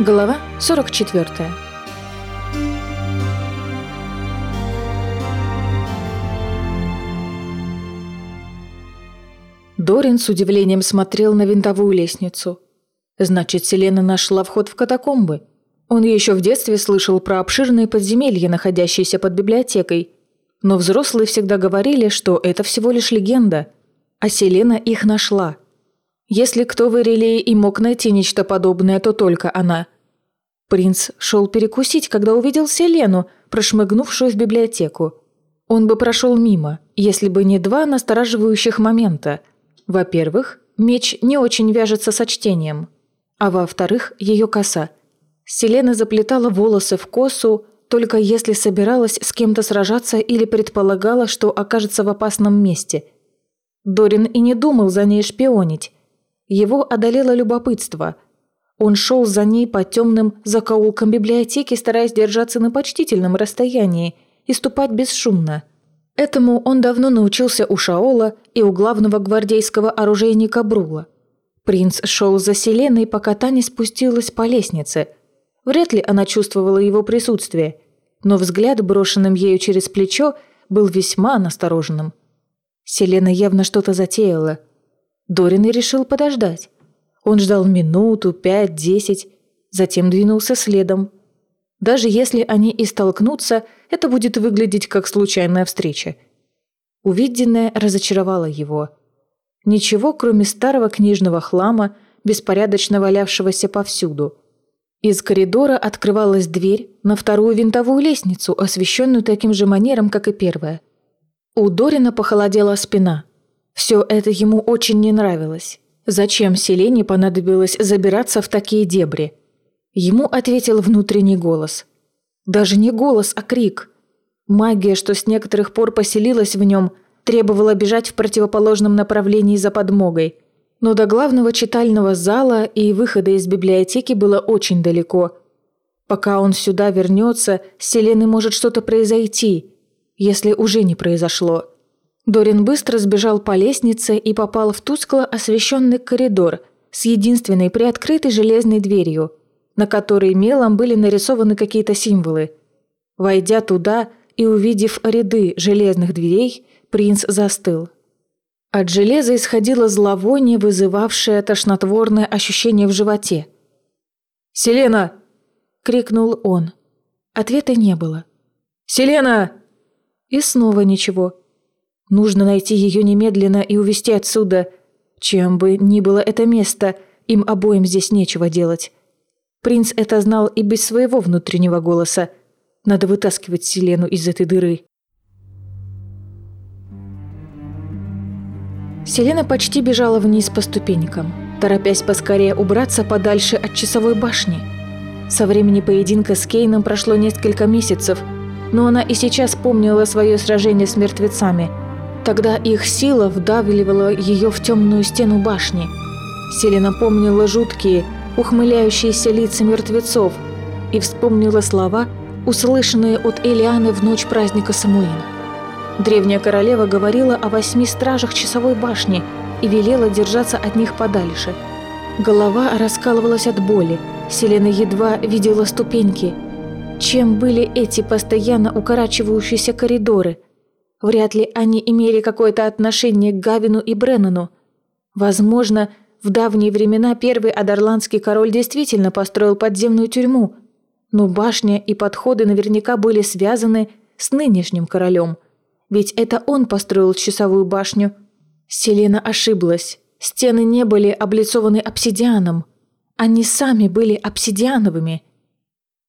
Глава 44 Дорин с удивлением смотрел на винтовую лестницу. Значит, Селена нашла вход в катакомбы. Он еще в детстве слышал про обширные подземелья, находящиеся под библиотекой. Но взрослые всегда говорили, что это всего лишь легенда. А Селена их нашла – если кто в Ирелии и мог найти нечто подобное, то только она. Принц шел перекусить, когда увидел Селену, прошмыгнувшую в библиотеку. Он бы прошел мимо, если бы не два настораживающих момента. Во-первых, меч не очень вяжется со чтением. А во-вторых, ее коса. Селена заплетала волосы в косу, только если собиралась с кем-то сражаться или предполагала, что окажется в опасном месте. Дорин и не думал за ней шпионить. Его одолело любопытство. Он шел за ней по темным закоулкам библиотеки, стараясь держаться на почтительном расстоянии и ступать бесшумно. Этому он давно научился у Шаола и у главного гвардейского оружейника Брула. Принц шел за Селеной, пока та не спустилась по лестнице. Вряд ли она чувствовала его присутствие, но взгляд, брошенным ею через плечо, был весьма настороженным. Селена явно что-то затеяла – Дорин и решил подождать. Он ждал минуту, пять, десять, затем двинулся следом. Даже если они и столкнутся, это будет выглядеть как случайная встреча. Увиденное разочаровало его. Ничего, кроме старого книжного хлама, беспорядочно валявшегося повсюду. Из коридора открывалась дверь на вторую винтовую лестницу, освещенную таким же манером, как и первая. У Дорина похолодела спина – все это ему очень не нравилось. Зачем Селене понадобилось забираться в такие дебри? Ему ответил внутренний голос. Даже не голос, а крик. Магия, что с некоторых пор поселилась в нем, требовала бежать в противоположном направлении за подмогой. Но до главного читального зала и выхода из библиотеки было очень далеко. Пока он сюда вернется, с Селеной может что-то произойти, если уже не произошло. Дорин быстро сбежал по лестнице и попал в тускло освещенный коридор с единственной приоткрытой железной дверью, на которой мелом были нарисованы какие-то символы. Войдя туда и увидев ряды железных дверей, принц застыл. От железа исходило зловоние, вызывавшее тошнотворное ощущение в животе. «Селена!» — крикнул он. Ответа не было. «Селена!» И снова ничего. Нужно найти ее немедленно и увезти отсюда. Чем бы ни было это место, им обоим здесь нечего делать. Принц это знал и без своего внутреннего голоса. Надо вытаскивать Селену из этой дыры. Селена почти бежала вниз по ступенькам, торопясь поскорее убраться подальше от часовой башни. Со времени поединка с Кейном прошло несколько месяцев, но она и сейчас помнила свое сражение с мертвецами – Тогда их сила вдавливала ее в темную стену башни. Селена помнила жуткие, ухмыляющиеся лица мертвецов и вспомнила слова, услышанные от Элианы в ночь праздника Самуина. Древняя королева говорила о восьми стражах часовой башни и велела держаться от них подальше. Голова раскалывалась от боли, Селена едва видела ступеньки. Чем были эти постоянно укорачивающиеся коридоры – Вряд ли они имели какое-то отношение к Гавину и Бреннану. Возможно, в давние времена первый адерландский король действительно построил подземную тюрьму, но башня и подходы наверняка были связаны с нынешним королем. Ведь это он построил часовую башню. Селена ошиблась. Стены не были облицованы обсидианом. Они сами были обсидиановыми.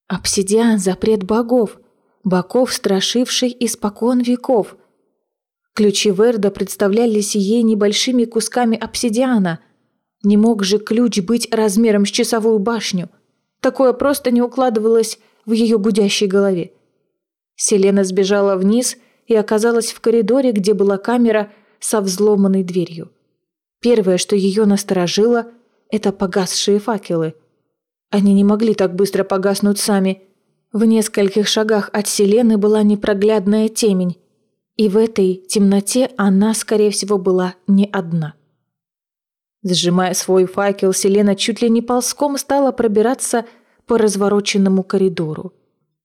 Обсидиан – запрет богов. Богов, страшивший испокон веков – Ключи Верда представлялись ей небольшими кусками обсидиана. Не мог же ключ быть размером с часовую башню. Такое просто не укладывалось в ее гудящей голове. Селена сбежала вниз и оказалась в коридоре, где была камера со взломанной дверью. Первое, что ее насторожило, это погасшие факелы. Они не могли так быстро погаснуть сами. В нескольких шагах от Селены была непроглядная темень, и в этой темноте она, скорее всего, была не одна. Сжимая свой факел, Селена чуть ли не ползком стала пробираться по развороченному коридору.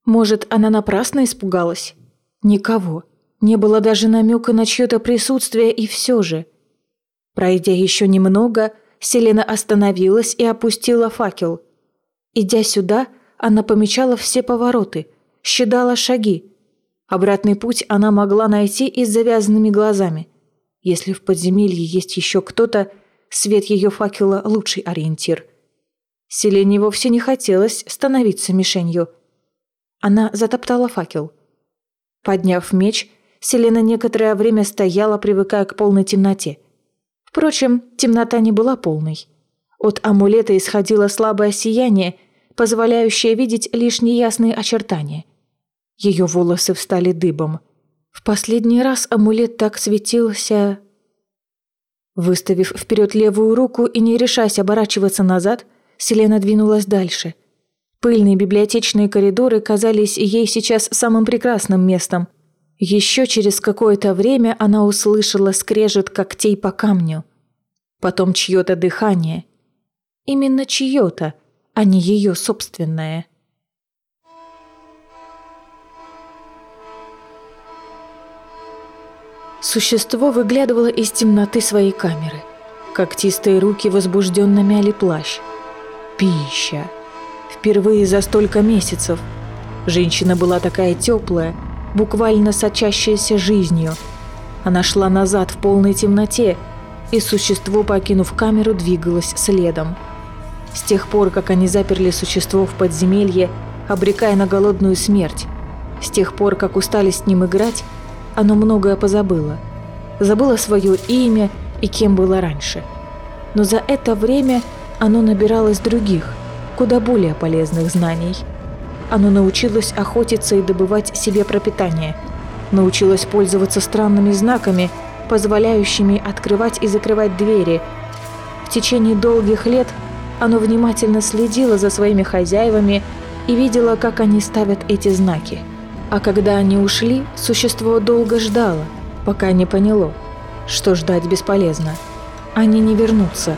Может, она напрасно испугалась? Никого. Не было даже намека на чье-то присутствие, и все же. Пройдя еще немного, Селена остановилась и опустила факел. Идя сюда, она помечала все повороты, считала шаги. Обратный путь она могла найти и с завязанными глазами. Если в подземелье есть еще кто-то, свет ее факела – лучший ориентир. Селене вовсе не хотелось становиться мишенью. Она затоптала факел. Подняв меч, Селена некоторое время стояла, привыкая к полной темноте. Впрочем, темнота не была полной. От амулета исходило слабое сияние, позволяющее видеть лишь неясные очертания. Ее волосы встали дыбом. В последний раз амулет так светился... Выставив вперед левую руку и не решаясь оборачиваться назад, Селена двинулась дальше. Пыльные библиотечные коридоры казались ей сейчас самым прекрасным местом, еще через какое-то время она услышала скрежет когтей по камню. Потом чье-то дыхание. Именно чье-то, а не ее собственное. Существо выглядывало из темноты своей камеры. Когтистые руки возбужденно мяли плащ. Пища. Впервые за столько месяцев. Женщина была такая теплая, буквально сочащаяся жизнью. Она шла назад в полной темноте, и существо, покинув камеру, двигалось следом. С тех пор, как они заперли существо в подземелье, обрекая на голодную смерть, с тех пор, как устали с ним играть, оно многое позабыло. Забыло свое имя и кем было раньше. Но за это время оно набиралось других, куда более полезных знаний – оно научилось охотиться и добывать себе пропитание. Научилось пользоваться странными знаками, позволяющими открывать и закрывать двери. В течение долгих лет оно внимательно следило за своими хозяевами и видело, как они ставят эти знаки. А когда они ушли, существо долго ждало, пока не поняло, что ждать бесполезно. Они не вернутся.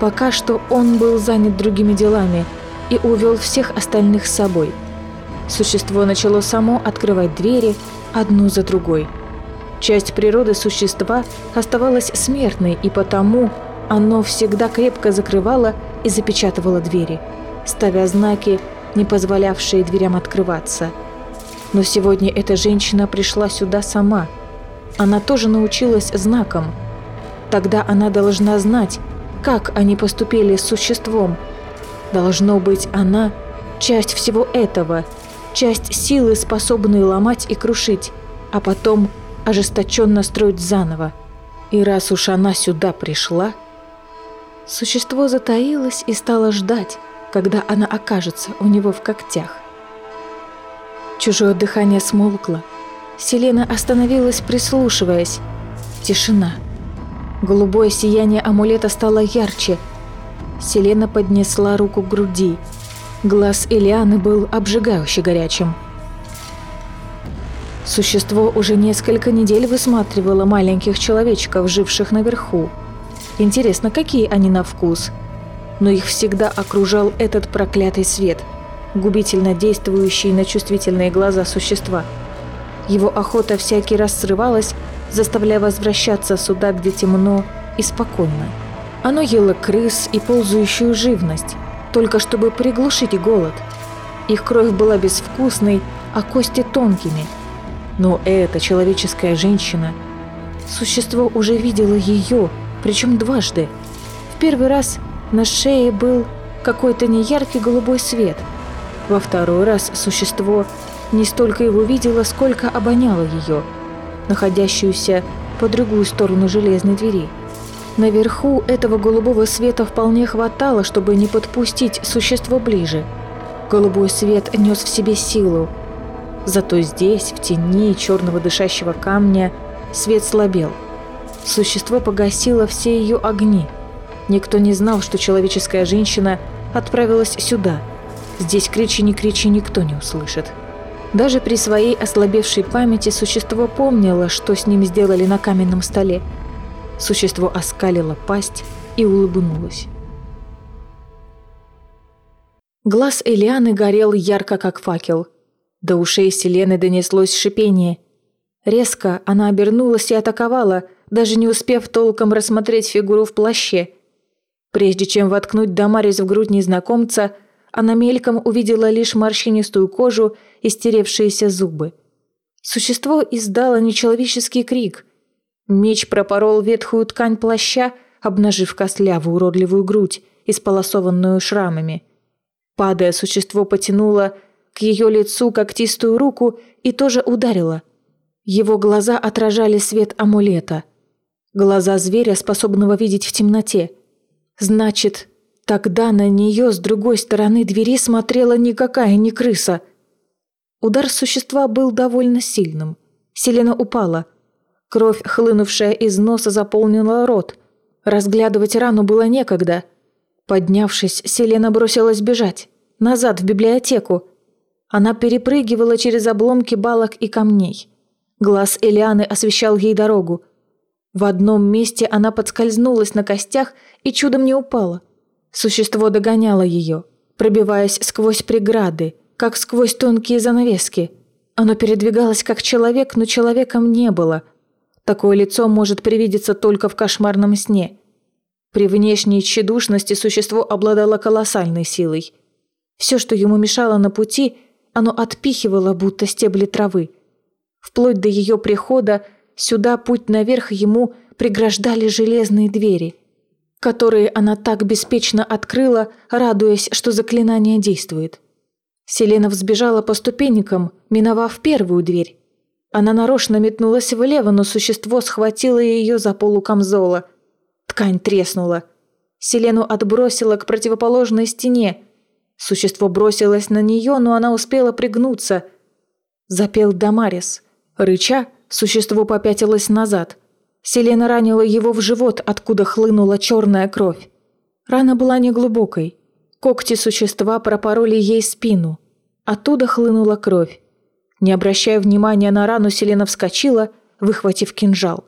Пока что он был занят другими делами – и увел всех остальных с собой. Существо начало само открывать двери одну за другой. Часть природы существа оставалась смертной, и потому оно всегда крепко закрывало и запечатывало двери, ставя знаки, не позволявшие дверям открываться. Но сегодня эта женщина пришла сюда сама. Она тоже научилась знакам. Тогда она должна знать, как они поступили с существом – Должно быть, она – часть всего этого, часть силы, способной ломать и крушить, а потом ожесточенно строить заново. И раз уж она сюда пришла, существо затаилось и стало ждать, когда она окажется у него в когтях. Чужое дыхание смолкло. Селена остановилась, прислушиваясь. Тишина. Голубое сияние амулета стало ярче – Селена поднесла руку к груди. Глаз Элианы был обжигающе горячим. Существо уже несколько недель высматривало маленьких человечков, живших наверху. Интересно, какие они на вкус? Но их всегда окружал этот проклятый свет, губительно действующий на чувствительные глаза существа. Его охота всякий раз срывалась, заставляя возвращаться сюда, где темно и спокойно. Оно ело крыс и ползающую живность, только чтобы приглушить голод. Их кровь была безвкусной, а кости тонкими. Но эта человеческая женщина... Существо уже видело ее, причем дважды. В первый раз на шее был какой-то неяркий голубой свет. Во второй раз существо не столько его видело, сколько обоняло ее, находящуюся по другую сторону железной двери. Наверху этого голубого света вполне хватало, чтобы не подпустить существо ближе. Голубой свет нес в себе силу. Зато здесь, в тени черного дышащего камня, свет слабел. Существо погасило все ее огни. Никто не знал, что человеческая женщина отправилась сюда. Здесь кричи не кричи никто не услышит. Даже при своей ослабевшей памяти существо помнило, что с ним сделали на каменном столе – Существо оскалило пасть и улыбнулось. Глаз Элианы горел ярко, как факел. До ушей Селены донеслось шипение. Резко она обернулась и атаковала, даже не успев толком рассмотреть фигуру в плаще. Прежде чем воткнуть Дамарис в грудь незнакомца, она мельком увидела лишь морщинистую кожу и стеревшиеся зубы. Существо издало нечеловеческий крик. Меч пропорол ветхую ткань плаща, обнажив костлявую уродливую грудь, исполосованную шрамами. Падая, существо потянуло к ее лицу когтистую руку и тоже ударило. Его глаза отражали свет амулета. Глаза зверя, способного видеть в темноте. Значит, тогда на нее с другой стороны двери смотрела никакая не крыса. Удар существа был довольно сильным. Селена упала. Кровь, хлынувшая из носа, заполнила рот. Разглядывать рану было некогда. Поднявшись, Селена бросилась бежать. Назад, в библиотеку. Она перепрыгивала через обломки балок и камней. Глаз Элианы освещал ей дорогу. В одном месте она подскользнулась на костях и чудом не упала. Существо догоняло ее, пробиваясь сквозь преграды, как сквозь тонкие занавески. Оно передвигалось как человек, но человеком не было – Такое лицо может привидеться только в кошмарном сне. При внешней тщедушности существо обладало колоссальной силой. Все, что ему мешало на пути, оно отпихивало, будто стебли травы. Вплоть до ее прихода сюда путь наверх ему преграждали железные двери, которые она так беспечно открыла, радуясь, что заклинание действует. Селена взбежала по ступенькам, миновав первую дверь, она нарочно метнулась влево, но существо схватило ее за полу камзола. Ткань треснула. Селену отбросило к противоположной стене. Существо бросилось на нее, но она успела пригнуться. Запел Дамарис. Рыча, существо попятилось назад. Селена ранила его в живот, откуда хлынула черная кровь. Рана была неглубокой. Когти существа пропороли ей спину. Оттуда хлынула кровь. Не обращая внимания на рану, Селена вскочила, выхватив кинжал.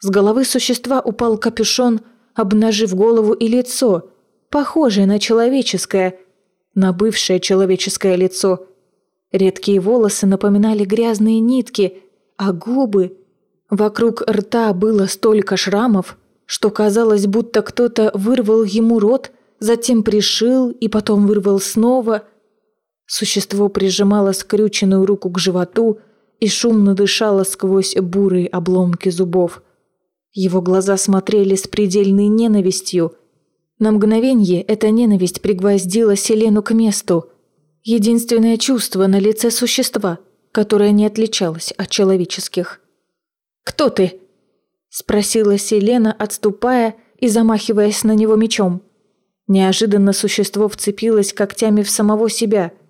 С головы существа упал капюшон, обнажив голову и лицо, похожее на человеческое, на бывшее человеческое лицо. Редкие волосы напоминали грязные нитки, а губы... Вокруг рта было столько шрамов, что казалось, будто кто-то вырвал ему рот, затем пришил и потом вырвал снова – Существо прижимало скрюченную руку к животу и шумно дышало сквозь бурые обломки зубов. Его глаза смотрели с предельной ненавистью. На мгновение эта ненависть пригвоздила Селену к месту. Единственное чувство на лице существа, которое не отличалось от человеческих. «Кто ты?» – спросила Селена, отступая и замахиваясь на него мечом. Неожиданно существо вцепилось когтями в самого себя –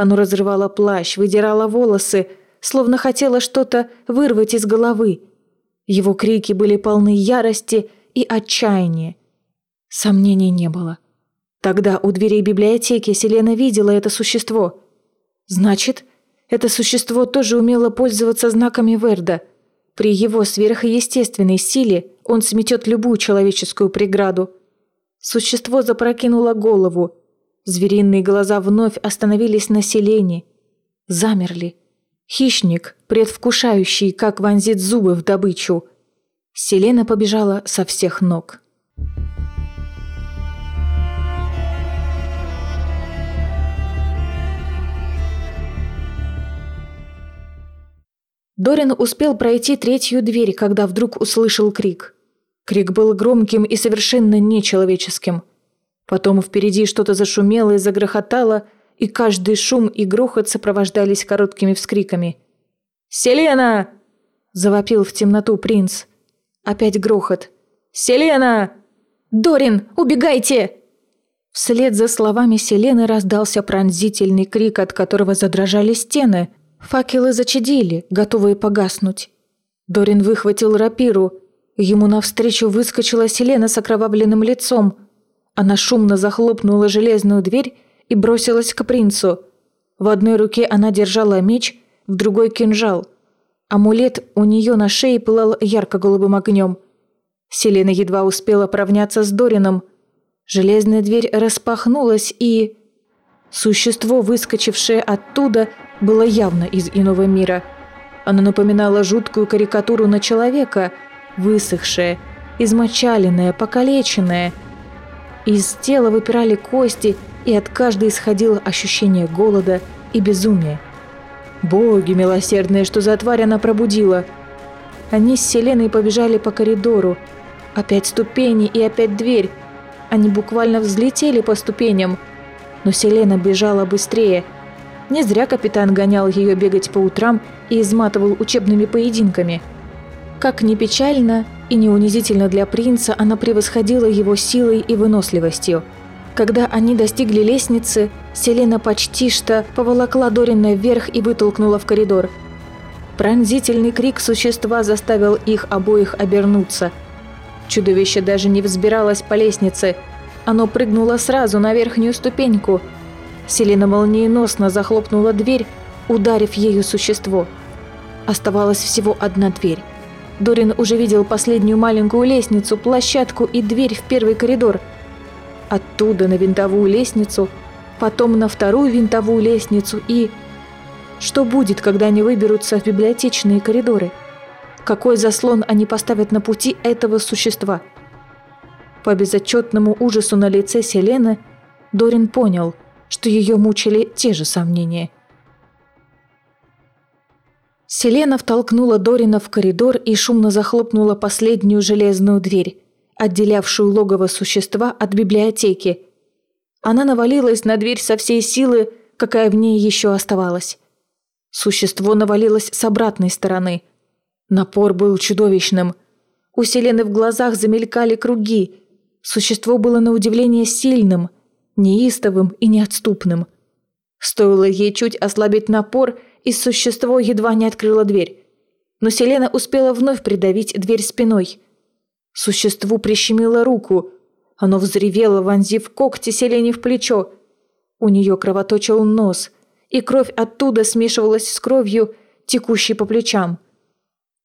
оно разрывало плащ, выдирало волосы, словно хотело что-то вырвать из головы. Его крики были полны ярости и отчаяния. Сомнений не было. Тогда у дверей библиотеки Селена видела это существо. Значит, это существо тоже умело пользоваться знаками Верда. При его сверхъестественной силе он сметет любую человеческую преграду. Существо запрокинуло голову, Звериные глаза вновь остановились на селении. Замерли. Хищник, предвкушающий, как вонзит зубы в добычу. Селена побежала со всех ног. Дорин успел пройти третью дверь, когда вдруг услышал крик. Крик был громким и совершенно нечеловеческим – Потом впереди что-то зашумело и загрохотало, и каждый шум и грохот сопровождались короткими вскриками. «Селена!» – завопил в темноту принц. Опять грохот. «Селена!» «Дорин, убегайте!» Вслед за словами Селены раздался пронзительный крик, от которого задрожали стены. Факелы зачадили, готовые погаснуть. Дорин выхватил рапиру. Ему навстречу выскочила Селена с окровавленным лицом – она шумно захлопнула железную дверь и бросилась к принцу. В одной руке она держала меч, в другой – кинжал. Амулет у нее на шее пылал ярко-голубым огнем. Селена едва успела провняться с Дорином. Железная дверь распахнулась и... Существо, выскочившее оттуда, было явно из иного мира. Оно напоминало жуткую карикатуру на человека, высохшее, измочаленное, покалеченное. Из тела выпирали кости, и от каждой исходило ощущение голода и безумия. Боги милосердные, что за тварь она пробудила. Они с Селеной побежали по коридору. Опять ступени и опять дверь. Они буквально взлетели по ступеням. Но Селена бежала быстрее. Не зря капитан гонял ее бегать по утрам и изматывал учебными поединками. Как ни печально и не унизительно для принца, она превосходила его силой и выносливостью – когда они достигли лестницы, Селена почти что поволокла Дорина вверх и вытолкнула в коридор. Пронзительный крик существа заставил их обоих обернуться. Чудовище даже не взбиралось по лестнице. Оно прыгнуло сразу на верхнюю ступеньку. Селена молниеносно захлопнула дверь, ударив ею существо. Оставалась всего одна дверь. Дорин уже видел последнюю маленькую лестницу, площадку и дверь в первый коридор – оттуда на винтовую лестницу, потом на вторую винтовую лестницу и... Что будет, когда они выберутся в библиотечные коридоры? Какой заслон они поставят на пути этого существа? По безотчетному ужасу на лице Селены Дорин понял, что ее мучили те же сомнения. Селена втолкнула Дорина в коридор и шумно захлопнула последнюю железную дверь отделявшую логово существа от библиотеки. Она навалилась на дверь со всей силы, какая в ней еще оставалась. Существо навалилось с обратной стороны. Напор был чудовищным. У Селены в глазах замелькали круги. Существо было на удивление сильным, неистовым и неотступным. Стоило ей чуть ослабить напор, и существо едва не открыло дверь. Но Селена успела вновь придавить дверь спиной – Существу прищемило руку. Оно взревело, вонзив когти Селени в плечо. У нее кровоточил нос, и кровь оттуда смешивалась с кровью, текущей по плечам.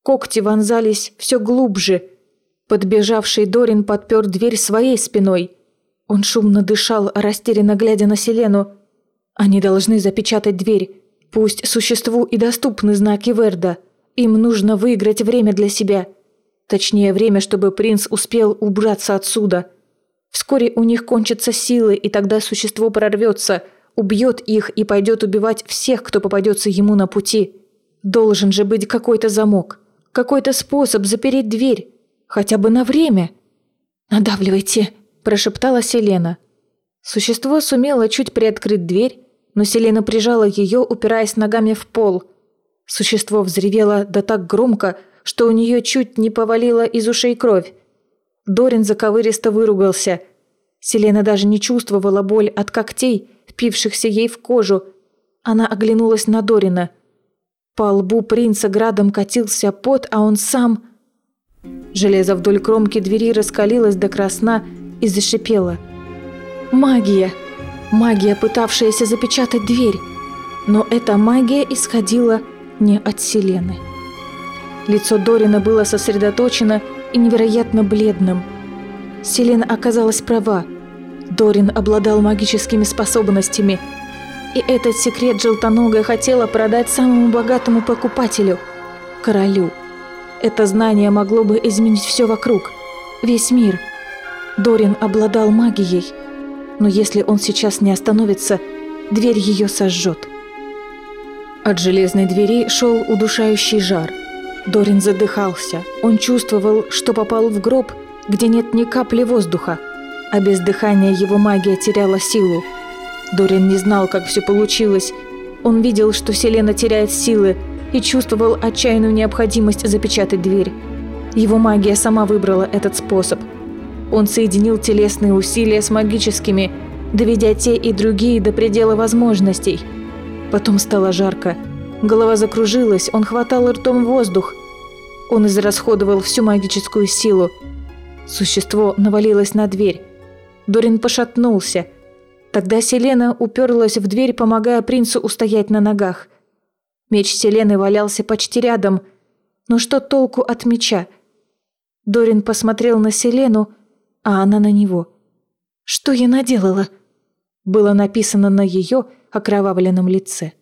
Когти вонзались все глубже. Подбежавший Дорин подпер дверь своей спиной. Он шумно дышал, растерянно глядя на Селену. Они должны запечатать дверь. Пусть существу и доступны знаки Верда. Им нужно выиграть время для себя. Точнее, время, чтобы принц успел убраться отсюда. Вскоре у них кончатся силы, и тогда существо прорвется, убьет их и пойдет убивать всех, кто попадется ему на пути. Должен же быть какой-то замок, какой-то способ запереть дверь, хотя бы на время. «Надавливайте», – прошептала Селена. Существо сумело чуть приоткрыть дверь, но Селена прижала ее, упираясь ногами в пол. Существо взревело да так громко, что у нее чуть не повалила из ушей кровь. Дорин заковыристо выругался. Селена даже не чувствовала боль от когтей, впившихся ей в кожу. Она оглянулась на Дорина. По лбу принца градом катился пот, а он сам... Железо вдоль кромки двери раскалилось до красна и зашипело. «Магия! Магия, пытавшаяся запечатать дверь!» Но эта магия исходила не от Селены. Лицо Дорина было сосредоточено и невероятно бледным. Селена оказалась права. Дорин обладал магическими способностями. И этот секрет желтоногая хотела продать самому богатому покупателю – королю. Это знание могло бы изменить все вокруг, весь мир. Дорин обладал магией, но если он сейчас не остановится, дверь ее сожжет. От железной двери шел удушающий жар – Дорин задыхался. Он чувствовал, что попал в гроб, где нет ни капли воздуха, а без дыхания его магия теряла силу. Дорин не знал, как все получилось. Он видел, что Селена теряет силы и чувствовал отчаянную необходимость запечатать дверь. Его магия сама выбрала этот способ. Он соединил телесные усилия с магическими, доведя те и другие до предела возможностей. Потом стало жарко – Голова закружилась, он хватал ртом воздух. Он израсходовал всю магическую силу. Существо навалилось на дверь. Дорин пошатнулся. Тогда Селена уперлась в дверь, помогая принцу устоять на ногах. Меч Селены валялся почти рядом. Но что толку от меча? Дорин посмотрел на Селену, а она на него. «Что я наделала?» было написано на ее окровавленном лице.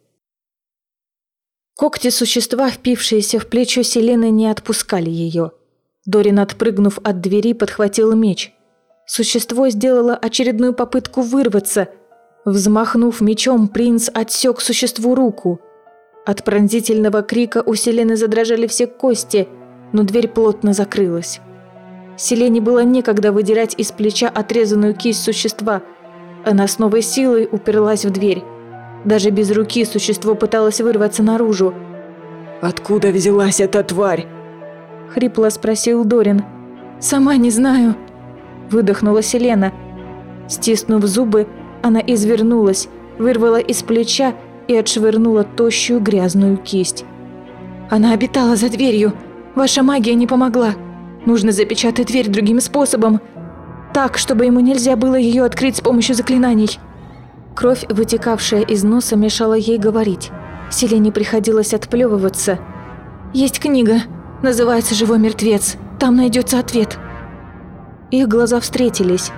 Когти существа, впившиеся в плечо Селены, не отпускали ее. Дорин, отпрыгнув от двери, подхватил меч. Существо сделало очередную попытку вырваться. Взмахнув мечом, принц отсек существу руку. От пронзительного крика у Селены задрожали все кости, но дверь плотно закрылась. Селене было некогда выдирать из плеча отрезанную кисть существа. Она с новой силой уперлась в дверь. Даже без руки существо пыталось вырваться наружу. «Откуда взялась эта тварь?» – хрипло спросил Дорин. «Сама не знаю», – выдохнула Селена. Стиснув зубы, она извернулась, вырвала из плеча и отшвырнула тощую грязную кисть. «Она обитала за дверью. Ваша магия не помогла. Нужно запечатать дверь другим способом. Так, чтобы ему нельзя было ее открыть с помощью заклинаний». Кровь, вытекавшая из носа, мешала ей говорить. Селене приходилось отплевываться. «Есть книга. Называется «Живой мертвец». Там найдется ответ». Их глаза встретились.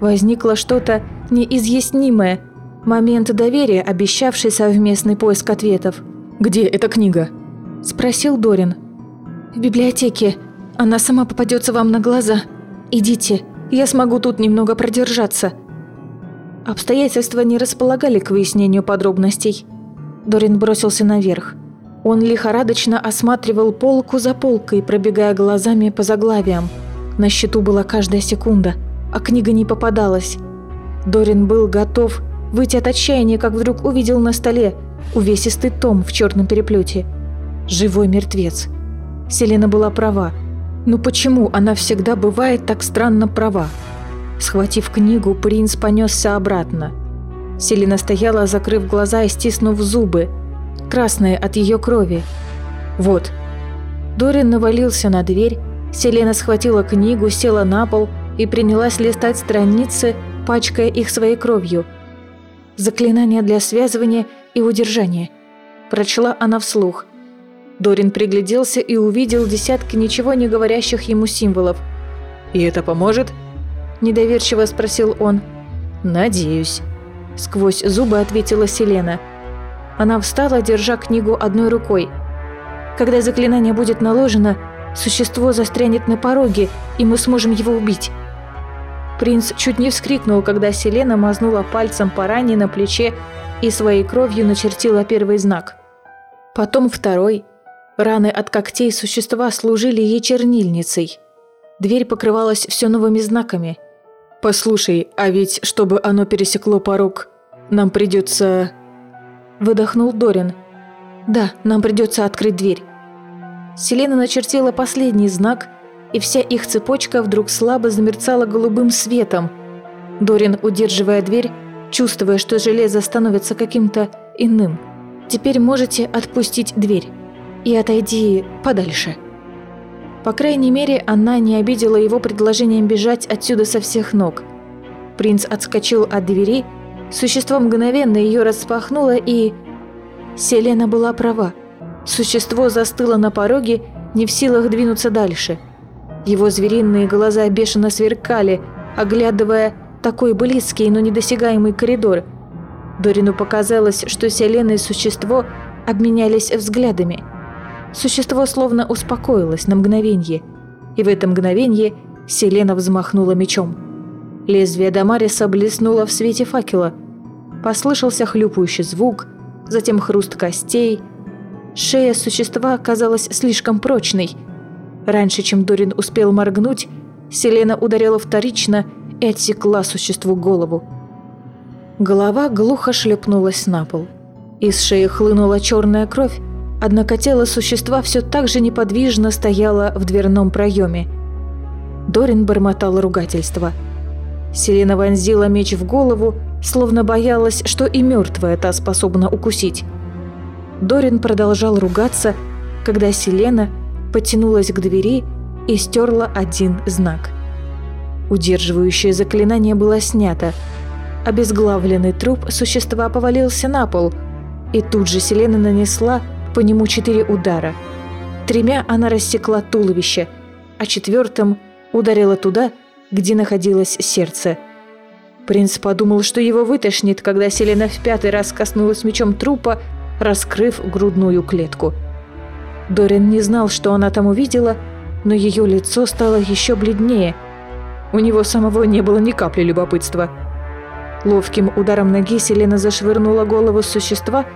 Возникло что-то неизъяснимое. Момент доверия, обещавший совместный поиск ответов. «Где эта книга?» – спросил Дорин. «В библиотеке. Она сама попадется вам на глаза. Идите, я смогу тут немного продержаться». Обстоятельства не располагали к выяснению подробностей. Дорин бросился наверх. Он лихорадочно осматривал полку за полкой, пробегая глазами по заглавиям. На счету была каждая секунда, а книга не попадалась. Дорин был готов выйти от отчаяния, как вдруг увидел на столе увесистый том в черном переплете. «Живой мертвец». Селена была права. Но почему она всегда бывает так странно права? Схватив книгу, принц понесся обратно. Селина стояла, закрыв глаза и стиснув зубы, красные от ее крови. Вот. Дорин навалился на дверь, Селена схватила книгу, села на пол и принялась листать страницы, пачкая их своей кровью. «Заклинание для связывания и удержания», – прочла она вслух. Дорин пригляделся и увидел десятки ничего не говорящих ему символов. «И это поможет?» Недоверчиво спросил он. «Надеюсь», – сквозь зубы ответила Селена. Она встала, держа книгу одной рукой. «Когда заклинание будет наложено, существо застрянет на пороге, и мы сможем его убить». Принц чуть не вскрикнул, когда Селена мазнула пальцем по ране на плече и своей кровью начертила первый знак. Потом второй. Раны от когтей существа служили ей чернильницей. Дверь покрывалась все новыми знаками – «Послушай, а ведь, чтобы оно пересекло порог, нам придется...» Выдохнул Дорин. «Да, нам придется открыть дверь». Селена начертила последний знак, и вся их цепочка вдруг слабо замерцала голубым светом. Дорин, удерживая дверь, чувствуя, что железо становится каким-то иным. «Теперь можете отпустить дверь и отойди подальше». По крайней мере, она не обидела его предложением бежать отсюда со всех ног. Принц отскочил от двери, существо мгновенно ее распахнуло и... Селена была права. Существо застыло на пороге, не в силах двинуться дальше. Его звериные глаза бешено сверкали, оглядывая такой близкий, но недосягаемый коридор. Дорину показалось, что Селена и существо обменялись взглядами – Существо словно успокоилось на мгновенье, и в это мгновенье Селена взмахнула мечом. Лезвие Дамариса блеснуло в свете факела. Послышался хлюпающий звук, затем хруст костей. Шея существа оказалась слишком прочной. Раньше, чем Дорин успел моргнуть, Селена ударила вторично и отсекла существу голову. Голова глухо шлепнулась на пол. Из шеи хлынула черная кровь, Однако тело существа все так же неподвижно стояло в дверном проеме. Дорин бормотал ругательство. Селена вонзила меч в голову, словно боялась, что и мертвая та способна укусить. Дорин продолжал ругаться, когда Селена потянулась к двери и стерла один знак. Удерживающее заклинание было снято. Обезглавленный труп существа повалился на пол, и тут же Селена нанесла по нему четыре удара. Тремя она рассекла туловище, а четвертым ударила туда, где находилось сердце. Принц подумал, что его вытошнит, когда Селена в пятый раз коснулась мечом трупа, раскрыв грудную клетку. Дорин не знал, что она там увидела, но ее лицо стало еще бледнее. У него самого не было ни капли любопытства. Ловким ударом ноги Селена зашвырнула голову существа,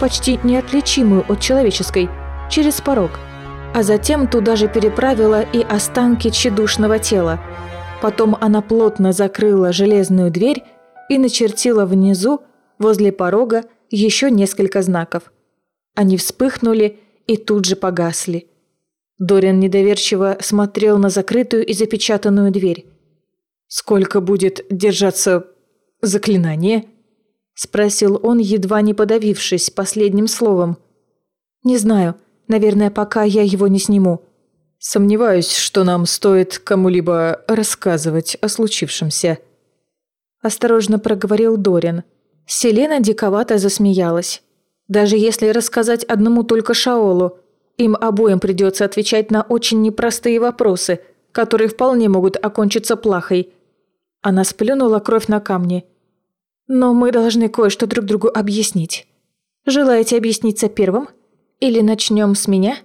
почти неотличимую от человеческой, через порог, а затем туда же переправила и останки тщедушного тела – Потом она плотно закрыла железную дверь и начертила внизу, возле порога, еще несколько знаков. Они вспыхнули и тут же погасли. Дориан недоверчиво смотрел на закрытую и запечатанную дверь. «Сколько будет держаться заклинание?» – спросил он, едва не подавившись последним словом. «Не знаю. Наверное, пока я его не сниму», Сомневаюсь, что нам стоит кому-либо рассказывать о случившемся. Осторожно проговорил Дорин. Селена диковато засмеялась. Даже если рассказать одному только Шаолу, им обоим придется отвечать на очень непростые вопросы, которые вполне могут окончиться плахой. Она сплюнула кровь на камни. Но мы должны кое-что друг другу объяснить. Желаете объясниться первым? Или начнем с меня?»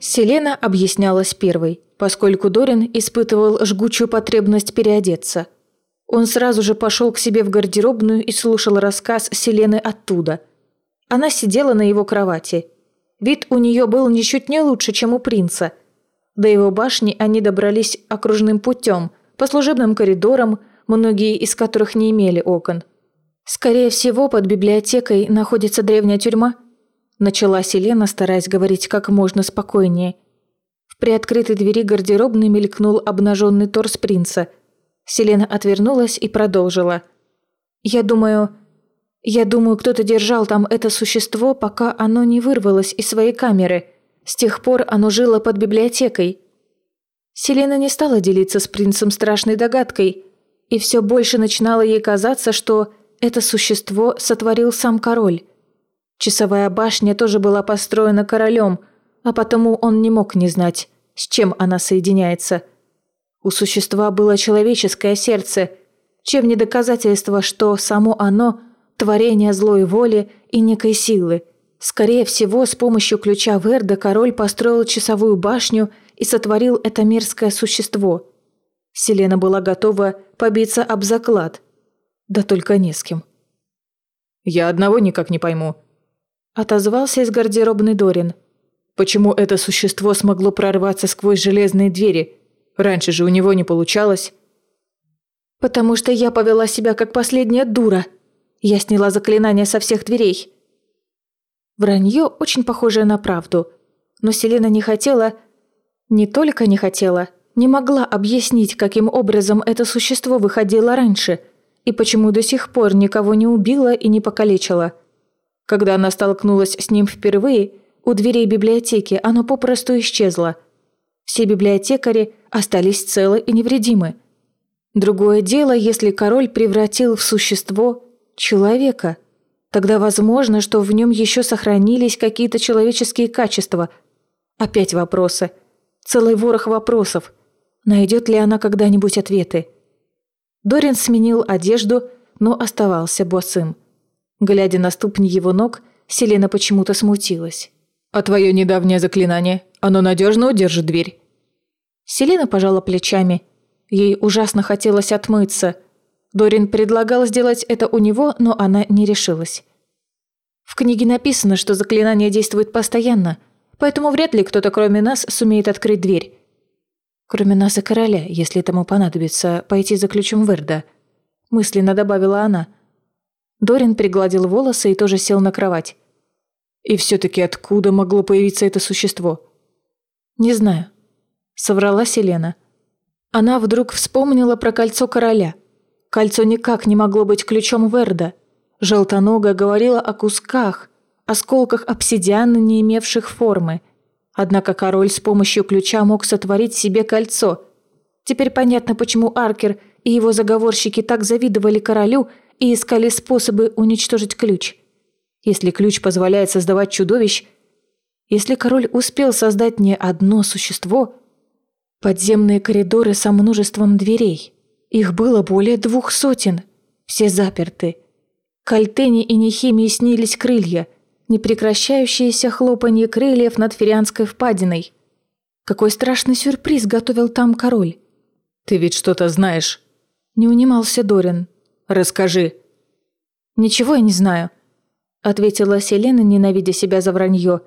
Селена объяснялась первой, поскольку Дорин испытывал жгучую потребность переодеться. Он сразу же пошел к себе в гардеробную и слушал рассказ Селены оттуда. Она сидела на его кровати. Вид у нее был ничуть не лучше, чем у принца. До его башни они добрались окружным путем, по служебным коридорам, многие из которых не имели окон. Скорее всего, под библиотекой находится древняя тюрьма – Начала Селена, стараясь говорить как можно спокойнее. В приоткрытой двери гардеробной мелькнул обнаженный торс принца. Селена отвернулась и продолжила. «Я думаю... Я думаю, кто-то держал там это существо, пока оно не вырвалось из своей камеры. С тех пор оно жило под библиотекой». Селена не стала делиться с принцем страшной догадкой, и все больше начинало ей казаться, что это существо сотворил сам король. Часовая башня тоже была построена королем, а потому он не мог не знать, с чем она соединяется. У существа было человеческое сердце, чем не доказательство, что само оно – творение злой воли и некой силы. Скорее всего, с помощью ключа Верда король построил часовую башню и сотворил это мерзкое существо. Селена была готова побиться об заклад. Да только не с кем. «Я одного никак не пойму», Отозвался из гардеробной Дорин. Почему это существо смогло прорваться сквозь железные двери? Раньше же у него не получалось. Потому что я повела себя как последняя дура. Я сняла заклинание со всех дверей. Вранье очень похожее на правду. Но Селена не хотела... Не только не хотела, не могла объяснить, каким образом это существо выходило раньше и почему до сих пор никого не убило и не покалечило. Когда она столкнулась с ним впервые, у дверей библиотеки оно попросту исчезло. Все библиотекари остались целы и невредимы. Другое дело, если король превратил в существо человека. Тогда возможно, что в нем еще сохранились какие-то человеческие качества. Опять вопросы. Целый ворох вопросов. Найдет ли она когда-нибудь ответы? Дорин сменил одежду, но оставался босым. Глядя на ступни его ног, Селена почему-то смутилась. «А твое недавнее заклинание? Оно надежно удержит дверь?» Селена пожала плечами. Ей ужасно хотелось отмыться. Дорин предлагал сделать это у него, но она не решилась. В книге написано, что заклинание действует постоянно, поэтому вряд ли кто-то кроме нас сумеет открыть дверь. Кроме нас и короля, если этому понадобится пойти за ключом Верда. Мысленно добавила она – Дорин пригладил волосы и тоже сел на кровать. И все-таки откуда могло появиться это существо? Не знаю. Соврала Селена. Она вдруг вспомнила про кольцо короля. Кольцо никак не могло быть ключом Верда. Желтонога говорила о кусках, осколках обсидиана, не имевших формы. Однако король с помощью ключа мог сотворить себе кольцо. Теперь понятно, почему Аркер и его заговорщики так завидовали королю и искали способы уничтожить ключ. Если ключ позволяет создавать чудовищ, если король успел создать не одно существо, подземные коридоры со множеством дверей, их было более двух сотен, все заперты. Кальтене и Нехимии снились крылья, непрекращающееся хлопанье крыльев над Ферианской впадиной. Какой страшный сюрприз готовил там король. «Ты ведь что-то знаешь?» Не унимался Дорин. «Расскажи». «Ничего я не знаю», — ответила Селена, ненавидя себя за вранье.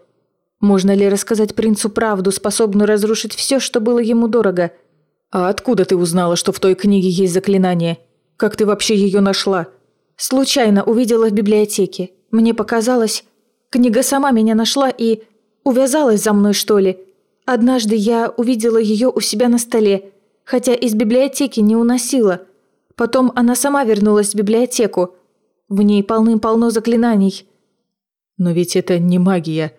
«Можно ли рассказать принцу правду, способную разрушить все, что было ему дорого?» «А откуда ты узнала, что в той книге есть заклинание? Как ты вообще ее нашла?» «Случайно увидела в библиотеке. Мне показалось, книга сама меня нашла и увязалась за мной, что ли. Однажды я увидела ее у себя на столе, хотя из библиотеки не уносила. Потом она сама вернулась в библиотеку. В ней полным-полно заклинаний. «Но ведь это не магия», —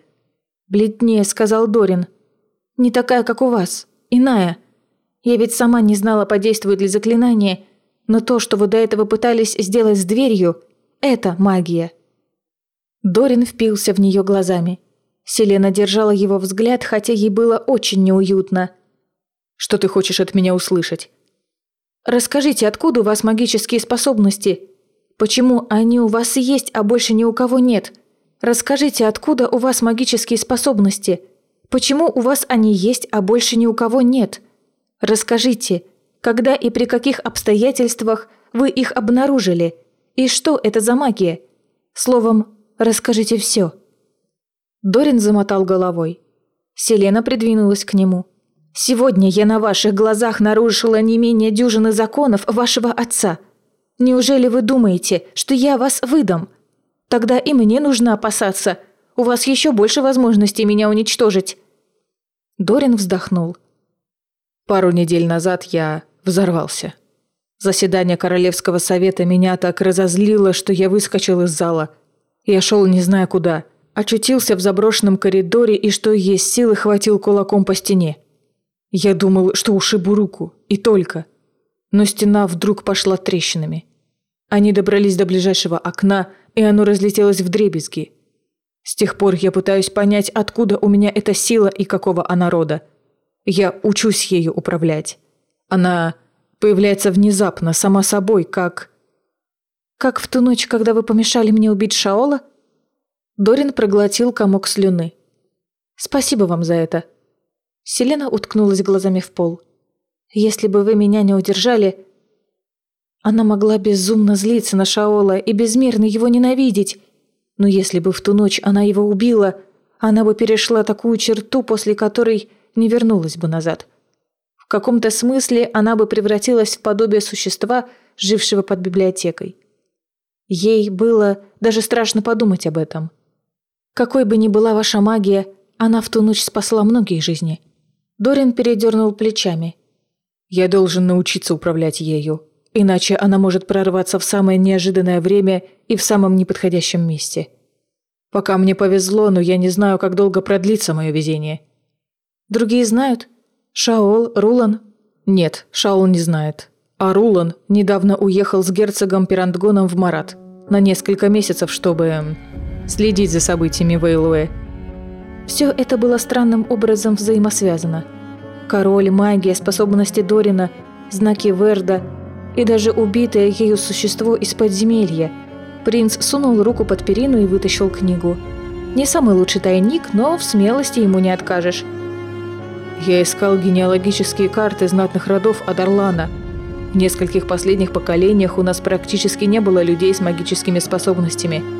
бледнее сказал Дорин. «Не такая, как у вас. Иная. Я ведь сама не знала, подействует ли заклинание, но то, что вы до этого пытались сделать с дверью, это магия». Дорин впился в нее глазами. Селена держала его взгляд, хотя ей было очень неуютно. «Что ты хочешь от меня услышать?» Расскажите, откуда у вас магические способности? Почему они у вас есть, а больше ни у кого нет? Расскажите, откуда у вас магические способности? Почему у вас они есть, а больше ни у кого нет? Расскажите, когда и при каких обстоятельствах вы их обнаружили? И что это за магия? Словом, расскажите все. Дорин замотал головой. Селена придвинулась к нему. Сегодня я на ваших глазах нарушила не менее дюжины законов вашего отца. Неужели вы думаете, что я вас выдам? Тогда и мне нужно опасаться. У вас еще больше возможностей меня уничтожить». Дорин вздохнул. «Пару недель назад я взорвался. Заседание Королевского совета меня так разозлило, что я выскочил из зала. Я шел не зная куда. Очутился в заброшенном коридоре и, что есть силы, хватил кулаком по стене. Я думал, что ушибу руку, и только. Но стена вдруг пошла трещинами. Они добрались до ближайшего окна, и оно разлетелось в дребезги. С тех пор я пытаюсь понять, откуда у меня эта сила и какого она рода. Я учусь ею управлять. Она появляется внезапно, сама собой, как... Как в ту ночь, когда вы помешали мне убить Шаола? Дорин проглотил комок слюны. Спасибо вам за это. Селена уткнулась глазами в пол. «Если бы вы меня не удержали...» Она могла безумно злиться на Шаола и безмерно его ненавидеть. Но если бы в ту ночь она его убила, она бы перешла такую черту, после которой не вернулась бы назад. В каком-то смысле она бы превратилась в подобие существа, жившего под библиотекой. Ей было даже страшно подумать об этом. Какой бы ни была ваша магия, она в ту ночь спасла многие жизни – Дорин передернул плечами. «Я должен научиться управлять ею, иначе она может прорваться в самое неожиданное время и в самом неподходящем месте. Пока мне повезло, но я не знаю, как долго продлится мое везение». «Другие знают? Шаол, Рулан?» «Нет, Шаол не знает. А Рулан недавно уехал с герцогом Пирантгоном в Марат на несколько месяцев, чтобы следить за событиями в Эйлуэ все это было странным образом взаимосвязано. Король, магия, способности Дорина, знаки Верда и даже убитое ею существо из подземелья. Принц сунул руку под перину и вытащил книгу. Не самый лучший тайник, но в смелости ему не откажешь. Я искал генеалогические карты знатных родов Адарлана. В нескольких последних поколениях у нас практически не было людей с магическими способностями –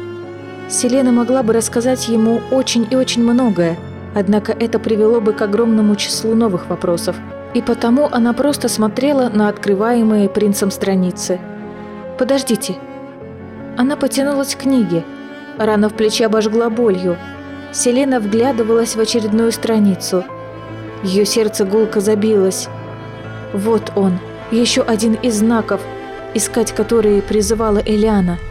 Селена могла бы рассказать ему очень и очень многое, однако это привело бы к огромному числу новых вопросов, и потому она просто смотрела на открываемые принцем страницы. «Подождите». Она потянулась к книге. Рана в плече обожгла болью. Селена вглядывалась в очередную страницу. Ее сердце гулко забилось. Вот он, еще один из знаков, искать которые призывала Элиана –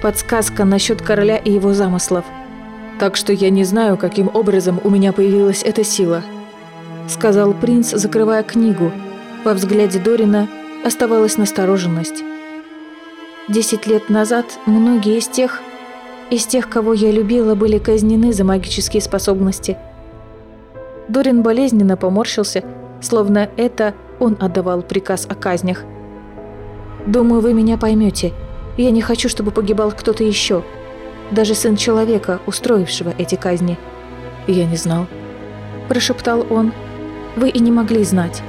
Подсказка насчет короля и его замыслов. Так что я не знаю, каким образом у меня появилась эта сила. Сказал принц, закрывая книгу. Во взгляде Дорина оставалась настороженность. Десять лет назад многие из тех, из тех, кого я любила, были казнены за магические способности. Дорин болезненно поморщился, словно это он отдавал приказ о казнях. «Думаю, вы меня поймете. Я не хочу, чтобы погибал кто-то еще. Даже сын человека, устроившего эти казни». «Я не знал», – прошептал он. «Вы и не могли знать».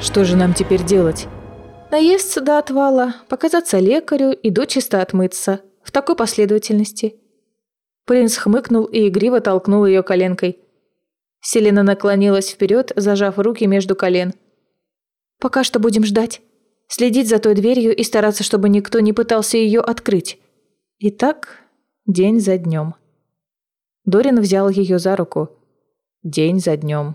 «Что же нам теперь делать?» «Наесться до отвала, показаться лекарю и дочисто отмыться. В такой последовательности». Принц хмыкнул и игриво толкнул ее коленкой. Селена наклонилась вперед, зажав руки между колен. «Пока что будем ждать. Следить за той дверью и стараться, чтобы никто не пытался ее открыть. И так день за днем». Дорин взял ее за руку. День за днем.